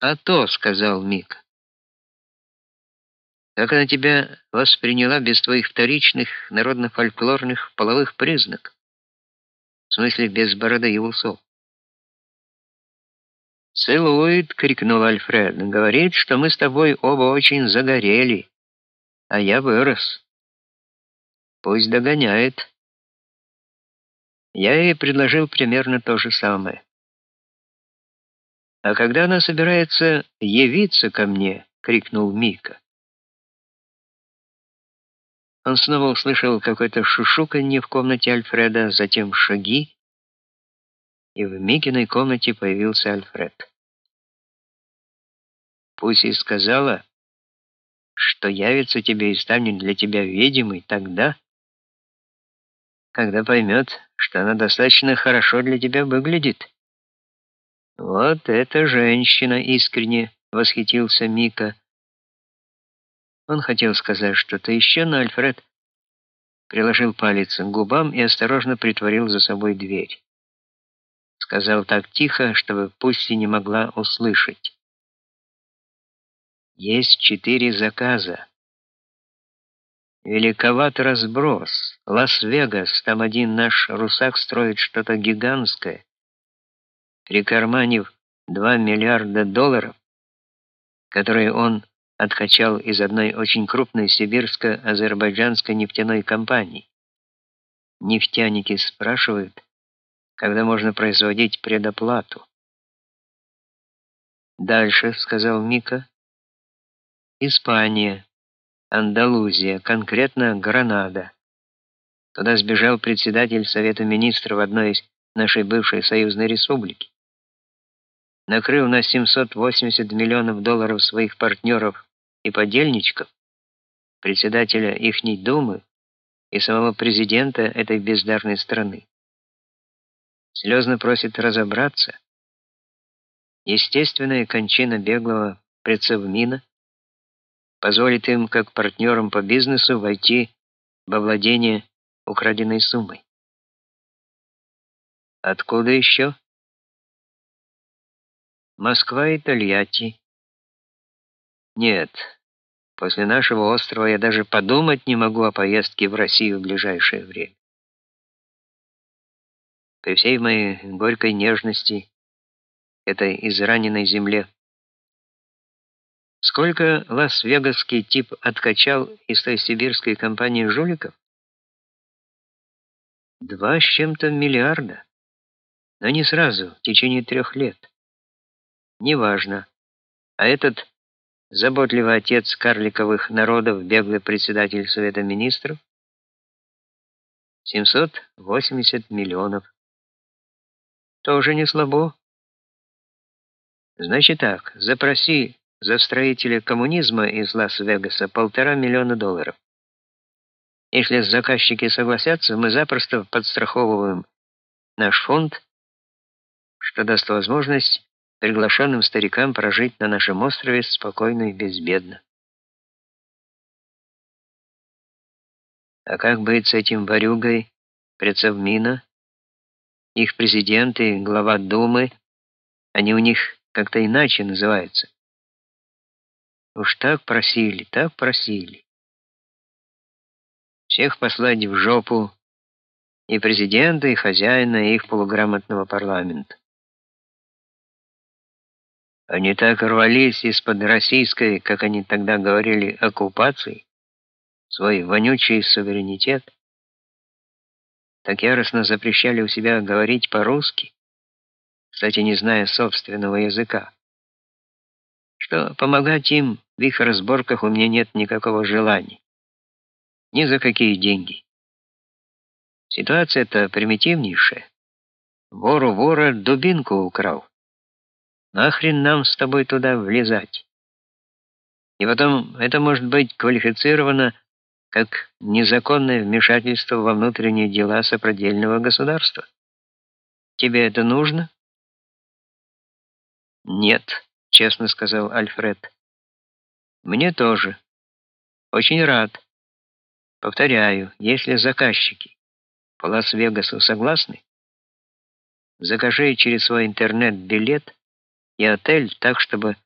А то, сказал Мик. Как она тебя восприняла без твоих вторичных народно-фольклорных половых признаков? В смысле, без бороды и усов. «Целует!» — крикнул Альфред. «Говорит, что мы с тобой оба очень загорели, а я вырос. Пусть догоняет». Я ей предложил примерно то же самое. «А когда она собирается явиться ко мне?» — крикнул Мика. Он снова услышал какое-то шушуканье в комнате Альфреда, затем шаги, и в Микиной комнате появился Альфред. Пусть и сказала, что явится тебе и станет для тебя ведьмой тогда, когда поймет, что она достаточно хорошо для тебя выглядит. Вот эта женщина искренне восхитился Мика. Он хотел сказать что-то еще, но Альфред приложил палец к губам и осторожно притворил за собой дверь. Сказал так тихо, чтобы Пусси не могла услышать. Есть четыре заказа. Великоват разброс. Лас-Вегас, там один наш русак строит что-то гигантское. Прикарманив 2 миллиарда долларов, которые он откачал из одной очень крупной сибирско-азербайджанской нефтяной компании. Нефтяники спрашивают, когда можно производить предоплату. Дальше, сказал Мика. Испания, Андалузия, конкретно Гранада. Туда сбежал председатель Совета министров одной из нашей бывшей союзной республики. Накрыл на 780 миллионов долларов своих партнеров и подельничков, председателя ихней думы и самого президента этой бездарной страны. Слезно просит разобраться. Естественная кончина беглого прецевмина позволит им, как партнерам по бизнесу, войти во владение украденной суммой. Откуда еще? Москва и Тольятти. Нет, после нашего острова я даже подумать не могу о поездке в Россию в ближайшее время. При всей моей горькой нежности этой израненной земле. Сколько лас-вегасский тип откачал из той сибирской компании жуликов? Два с чем-то миллиарда. Но не сразу, в течение трех лет. Неважно. А этот заботливый отец карликовых народов, беглый председатель Совета Министров? 780 миллионов. Тоже не слабо. Значит так, запроси за строителя коммунизма из Лас-Вегаса полтора миллиона долларов. Если заказчики согласятся, мы запросто подстраховываем наш фонд, что даст возможность приглашенным старикам прожить на нашем острове спокойно и безбедно. А как быть с этим ворюгой Прецовмина? Их президент и глава Думы, они у них как-то иначе называются. Уж так просили, так просили. Всех послать в жопу, и президента, и хозяина, и их полуграмотного парламента. Они так рвались из-под российской, как они тогда говорили, оккупации, свой вонючий суверенитет, так яростно запрещали у себя говорить по-русски, кстати, не зная собственного языка, что помогать им в их разборках у меня нет никакого желания. Ни за какие деньги. Ситуация-то примитивнейшая. Вору вора дубинку украл. Нахрен нам с тобой туда влезать? И потом, это может быть квалифицировано как незаконное вмешательство во внутренние дела сопредельного государства. Тебе это нужно? Нет, честно сказал Альфред. Мне тоже. Очень рад. Повторяю, если заказчики по Лас-Вегасу согласны, закажи через свой интернет билет и отель так, чтобы